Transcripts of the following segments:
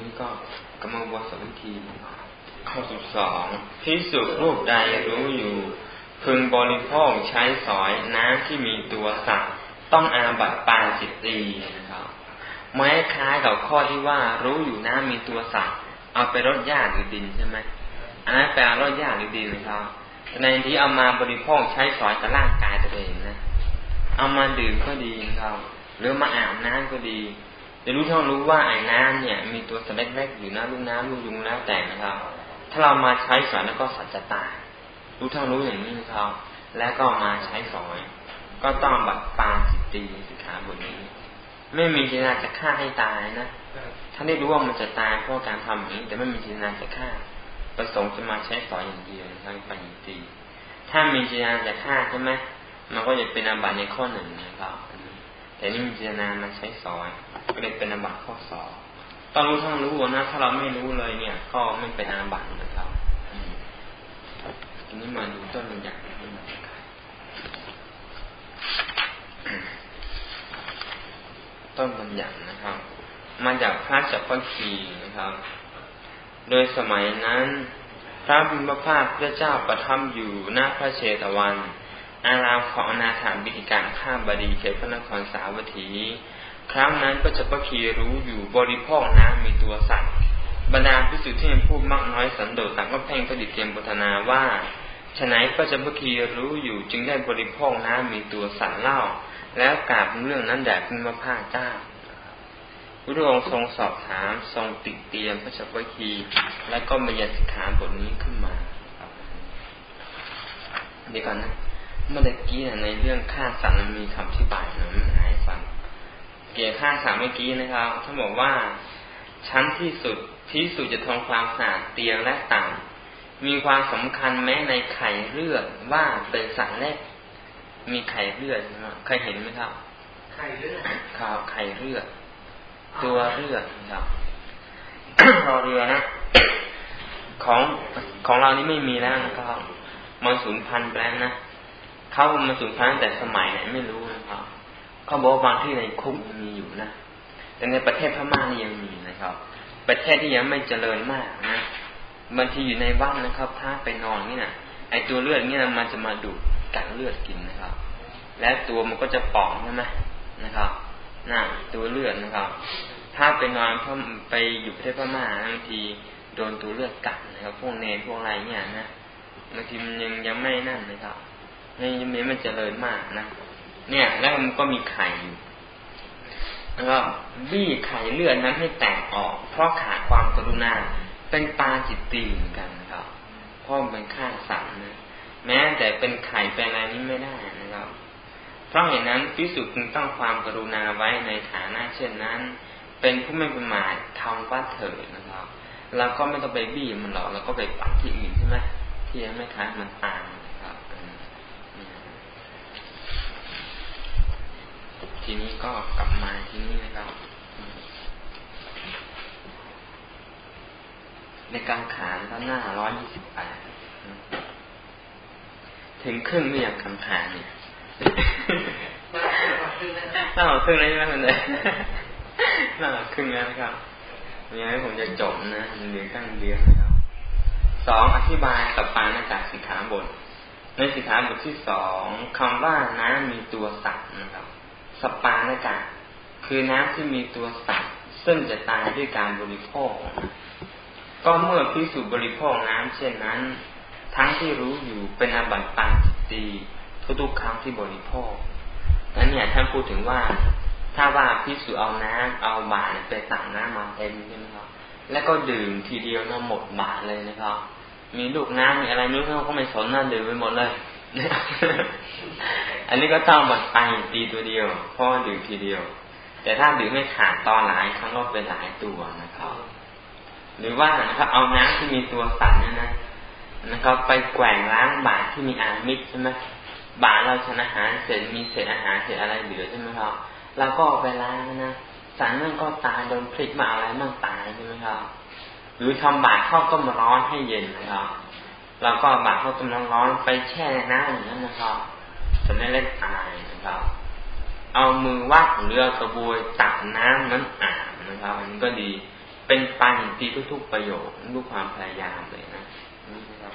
นี้ก็กำลังวสวิธีข้อสิบสองพิสุรูปใดรู้อยู่ พึงบริโภคใช้สอยน้ำที่มีตัวสัตว์ต้องอาบัตปาจิตตีนะครับไม้คล้ายกับข้อที่ว่ารู้อยู่น้ำมีตัวสัตว์เอาไปรดหญ้าหรือดินใช่ไหมอันนั้นแปลรดหญ้าหรือดินนะครับในที่เอามาบริโภคใช้สอยกับร่างกายตัวเองนะ เอามาดื่มก็ดีนะครับหรือมาอาบน้ำก็ดี จะรู้ท่องรู้ว่าไอ้น้ำเนี่ย มีตัวสัตว์เล็กๆอยู่นะลูกน้ำลูกยุงแล้วแต่นะครับ ถ้าเรามาใช้สอยแล้วก็สัจจะตายรู้ท่องรู้อย่างนี้นะครับ แล้วก็มาใช้สอย ก็ต้องบัตรปาจิตตีสิกขาบทนี้ ไม่มีเจตนาจะฆ่าให้ตายนะถ้าได้รู้ว่ามันจะตายเพราะการทำอย่างนี้ แต่ไม่มีเจตนาจะฆ่า ประสงค์จะมาใช้สอยอย่างเดียวนะครับปาจิตตีถ้ามีเจตนาจะฆ่าใช่ไหมมันก็จะเป็นอาบัติในข้อหนึ่งนะครับ แต่นี่มีเจตนามาใช้สอยก็เลยเป็นอาบัติข้อสองต้องรู้ทั้งรู้นะ ถ้าเราไม่รู้เลยเนี่ย ก็ไม่เป็นอาบัตินะครับทีนี้มาดูต้นบัญญัติต้นบัญญัตินะครับ มาจากพระจักรคีนะครับ โดยสมัยนั้น พระบิณฑภาพพระเจ้าประทับอยู่หน้าพระเชตวัน อารามของอนาถาบิฎการข้าบดีเขตพระนครสาวัตถี ครั้งนั้นพระจักรคีรู้อยู่บริโภคน้ำมีตัวสัตว์บรรดาพิสุทธิ์ที่พูดมากน้อยสันโดษต่างก็เพ่งประดิเตรียมพัฒนาว่าฉนัยพระจักรคีรู้อยู่จึงได้บริโภคน้ำมีตัวสัตว์เล่า แล้วกราบเรื่องนั้นแด่พระพาเจ้าพระองค์ทรงสอบถามทรงติดเตรียมพระจักรคีและก็มียสิกขาบทนี้ขึ้นมาเดี๋ยวก่อนนะ เมื่อกี้ในเรื่องฆ่าสัตว์มันมีคำอธิบายนะไม่หายฟัง เกี่ยวฆ่าสัตว์เมื่อกี้นะครับท่านบอกว่า ชั้นที่สุดที่สุดจะทำความสะอาดเตียงและต่าง มีความสำคัญแม้ในไข่เลือดว่าเป็นสัตว์แรก มีไข่เลือดเคยเห็นไหมครับ ไข่เลือดครับไข่เลือด ตัวเลือดครับรอเรือนะของของเรานี่ไม่มีแล้วนะครับมันสูญพันธุ์ไปแล้วนะ เขามาสูญพันธุ์แต่สมัยไหนไม่รู้นะครับเขาบอกบางที่ในคุกมีอยู่นะแต่ในประเทศพม่านี่ยังมีนะครับ ประเทศที่ยังไม่เจริญมากนะบางทีอยู่ในบ้านนะครับ ถ้าไปนอนนี่นะไอตัวเลือดนี่นะมันจะมาดูดกัดเลือดกินนะครับ และตัวมันก็จะป่องใช่ไหมนะครับน่าตัวเลือดนะครับ ถ้าไปนอนเพราะไปอยู่ประเทศพม่าบางทีโดนตัวเลือดกัดนะครับ พวกเนรพวกอะไรเนี่ยนะบางทีมันยังยังไม่นั่นนะครับ ในยังไม่มันเจริญมากนะเนี่ย แล้วมันก็มีไข่อยู่แล้วก็บี้ไข่เลือดนั้นให้แตกออก เพราะขาดความกรุณาเป็นปาจิตตีเหมือนกันครับเพราะมันฆ่าสัตว์นะแม้แต่เป็นไข่เป็นอะไรนี้ไม่ได้นะครับ เพราะเหตุนั้นพิสุจึงต้องความกรุณาไว้ในฐานะเช่นนั้น เป็นผู้ไม่ประมาททำว่าเถิดนะครับเราก็ไม่ต้องไปบี้มันหรอกเราก็ไปปักที่อื่นใช่ไหมที่ยังไม่ค้ามันตายครับ ทีนี้ก็กลับมาที่นี่นะครับ ในการขานด้านหน้าร้อยยี่สิบแปดถึงครึ่งไม่อยากคำขานเนี่ยน่าหครึ่งแล้วใช่ไหมคุณเลยน่าครึ่งแล้วนะครับยังไงผมจะจบนะเหลือตั้งเดียวนะครับสองอธิบายกับปานาจากสิกขาบทในสิกขาบทที่สองคำว่าน้ำมีตัวสัตว์นะครับ สปานาจาคือน้ำที่มีตัวสัตว์ซึ่งจะตายด้วยการบริโภค ก็เมื่อพิสูจบริโภคน้ำเช่นนั้น ทั้งที่รู้อยู่เป็นอาบัติปาจิตตีทุกๆครั้งที่บริโภคนั้นเนี่ยท่านพูดถึงว่า ถ้าว่าพิสูจเอาน้ำเอาบาตรไปตักน้ำมาเต็มใช่ไหมครับแล้วก็ดื่มทีเดียวน่าหมดบาตรเลยนะครับ มีลูกน้ำมีอะไรนู้นเขาก็ไม่สนน่าดื่มไปหมดเลย อันนี้ก็ต้องหมดไปตีตัวเดียวเพราะดื่มทีเดียว แต่ถ้าดื่มไม่ขาดตอนหลายครั้งก็เป็นหลายตัวนะครับหรือว่านะครับเอาน้ำที่มีตัวสัตว์เนี่ยนะนะครับไปแกว่งล้างบาตรที่มีอามิตรใช่ไหมบาตรเราชนะอาหารเสร็จมีเศษอาหารเศษอะไรเหลือใช่ไหมครับเราก็ไปล้างนะสัตว์นั่นก็ตายโดนพลิกมาอะไรมั่งตายใช่ไหมครับ หรือทำบาตรข้าวต้มร้อนให้เย็นนะครับ เราก็บาตรข้าวต้มร้อนไปแช่ในน้ำอย่างนั้นนะครับจะไม่เล็กตายนะครับเอามือวัดเรือกระบวยตักน้ำนั้นอาบนะครับอันนี้ก็ดีเป็นปาหินตีทุกๆประโยชน์ด้วยความพยายามเลยนะนี่นะครับ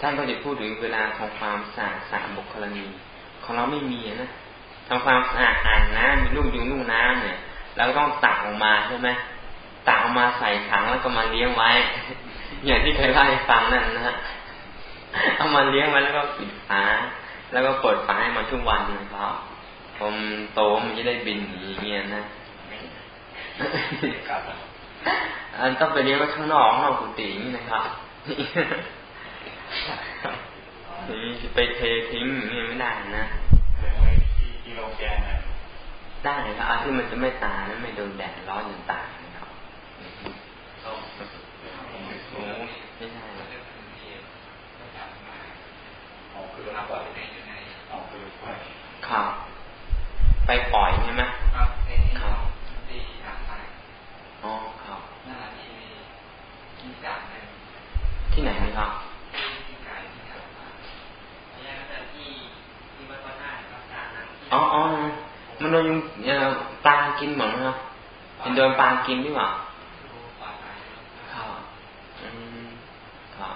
ท่านก็จะพูดถึงเวลาของความสะอาดสะบุคลณีของเราไม่มีนะทำความสะอาดอ่างน้ำมีลูกยุงลูกน้ำเนี่ยเราก็ต้องตักออกมาใช่ไหมตักออกมาใส่ถังแล้วก็มาเลี้ยงไว้ อย่างที่เคยเล่าให้ฟังนั่นนะฮะเอามาเลี้ยงไว้แล้วก็ปิดฝาแล้วก็เปิดฝาให้มันทุกวันนะครับผมโตมันจะได้บินอย่างเงี้ยนะอันต้องไปเลี้ยงไว้ข้างนอกนอกกุฏินี่นะครับนี่จะไปเททิ้งนี่ไม่ได้นะที่โรงแกงได้ครับอาที่มันจะไม่ตายนะไม่โดนแดดร้อนจนตายนะครับโอ้ไม่ใช่ ออกคือรับปล่อยออกคือปล่อยครับ ไปปล่อยใช่ไหมครับครับที่ทางไปอ๋อครับนั่นแหละที่ที่จับที่ไหนครับอ๋ออ๋อมันโดนยุงปลากินเหมือนครับเป็นโดนปลากินหรือเปล่าครับอืมครับ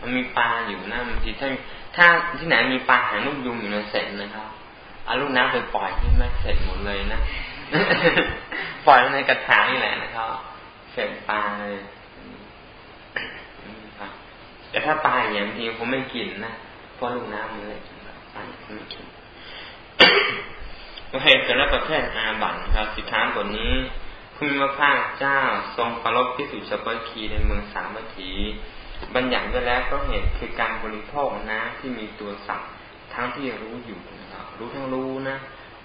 มันมีปลาอยู่นะบางทีถ้าถ้าที่ไหนมีปลาหางลูกยุงอยู่ในเสร็จนะครับเอาลูกน้ำไปปล่อยที่ไม่เสร็จหมดเลยนะปล่อยในกระถางนี่แหละนะครับเสร็จปลาเลยครับแต่ถ้าปลาอย่างทีผมไม่กินนะเพราะลูกน้ำเลยปลาไม่กินโอเคสำหรับประเภทอาบัตครับสิค้าบทนี้คุณพระภาคเจ้าทรงประลบพิสุชปคีในเมืองสามวัตถี บัญญัติไว้แล้วก็เหตุคือการบริโภคนะที่มีตัวสัตว์ทั้งที่รู้อยู่นะครับรู้ทั้งรู้นะ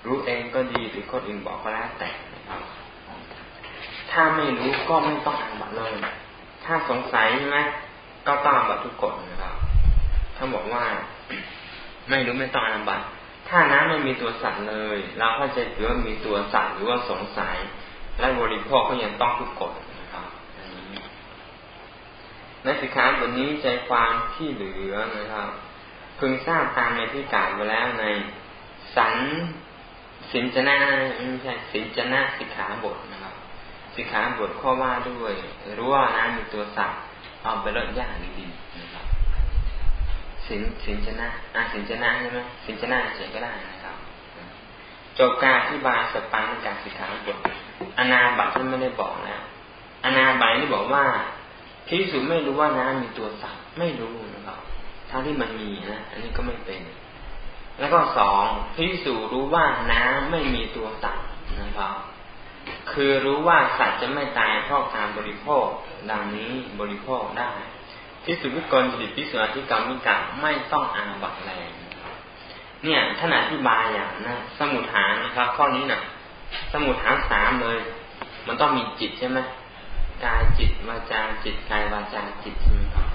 รู้เองก็ดีหรือคนอื่นบอกก็แล้วแต่นะครับ ถ้าไม่รู้ก็ไม่ต้องอ่านบัตรเลยถ้าสงสัยใช่ไหมก็ต้องบัตทุกกฎนะครับถ้าบอกว่า ไม่รู้ไม่ต้องอ่านบัตรถ้าน้ำไม่มีตัวสัตว์เลย เราก็จะถือว่ามีตัวสัตว์หรือว่าสงสัย และบริโภคก็ยังต้องทุกกฎ นะครับในสิขาบทนี้ใจความที่เหลือนะครับ พึงทราบตามในที่กล่าวไปแล้วในสันสินจนาไม่ใช่สินจนาสิกขาบทนะครับ สิกขาบทข้อว่าด้วยรู้ว่าน้ำมีตัวสัตว์เอาไปลดยากดีๆนะครับสินสินชนะอ่าสินชนะใช่ไหมสินชนะเฉยก็ได้นะครับจบการที่บายสปังในการสิกขาบทอนาบัตท่านไม่ได้บอกแล้วอนาบัตนี่บอกว่า พิสุไม่รู้ว่าน้ำมีตัวสัตว์ไม่รู้นะครับทั้งที่มันมีนะอันนี้ก็ไม่เป็น แล้วก็สองพิสูจรู้ว่าน้ำไม่มีตัวสัตว์นะครับ คือรู้ว่าสัตว์จะไม่ตายเพราะการบริโภค ดังนี้บริโภคได้พิสุวิกรจิตพิสุอธิกรรมิกรรไม่ต้องอาบัตแรงเนี่ยท่านอธิบายอย่างนะสมุทฐานนะครับ ข้อนี้นะ่ะ สมุทฐานสามเลย มันต้องมีจิตใช่ไหม กายจิตวาจาจิตกายวาจาจิตใช่ไหมครับ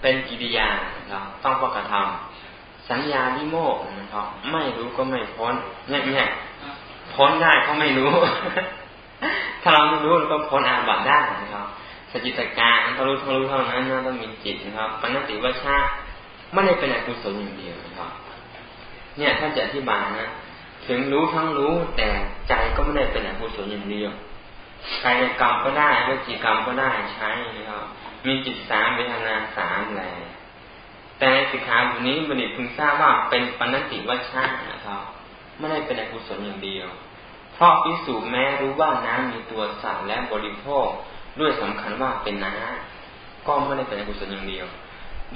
เป็นกิริยาครับต้องประกระทำสัญญาวิโมกนะครับไม่รู้ก็ไม่พ้นเนี่ยเนี่ยพ้นได้ก็ไม่รู้ ถ้าเราไม่รู้เราก็พ้นอาบัติได้นะครับสจิตการทะลุทะลุเท่านั้นนะต้องมีจิตนะครับปัญติวัชชาไม่ได้เป็นอกุศลอย่างเดียวนะครับ เนี่ยท่านจะอธิบายนะถึงรู้ทั้งรู้แต่ใจก็ไม่ได้เป็นอกุศลอย่างเดียว กายกรรมก็ได้วิจิกรรมก็ได้ใช้นะครับ มีจิตสามเวทนาสามแหละแต่สิกขาบทนี้บัณฑิตพึงทราบว่าเป็นปณติวัชชานะครับ ไม่ได้เป็นอกุศลอย่างเดียว เพราะพิสูจแม้รู้ว่าน้ำมีตัวสัตว์และบริโภคด้วยสำคัญว่าเป็นน้าก็ไม่ได้เป็นอกุศลอย่างเดียว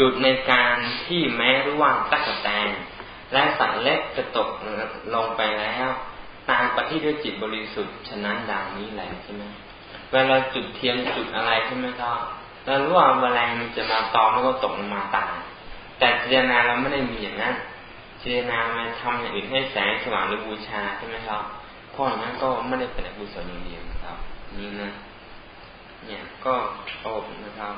ดุดในการที่แม้รู้ว่าตักแตงและสัตว์เล็กจะตกลงไปแล้ว ตามปฏิด้วยจิตบริสุทธิ์ฉะนั้นดังนี้แหละใช่ไหมเวลาจุดเทียนจุดอะไรใช่ไหมก็เรารู้ว่าแมลงมันจะมาตอมแล้วก็ตกลงมาตายแต่เจตนาเราไม่ได้มีอย่างนั้นเจตนามาทำอย่างอื่นให้แสงสว่างหรือบูชาใช่ไหมครับเพราะอย่างนั้นก็ไม่ได้เป็นอกุศลอย่างเดียวครับ นี่นะ เนี่ยก็โอบนะครับ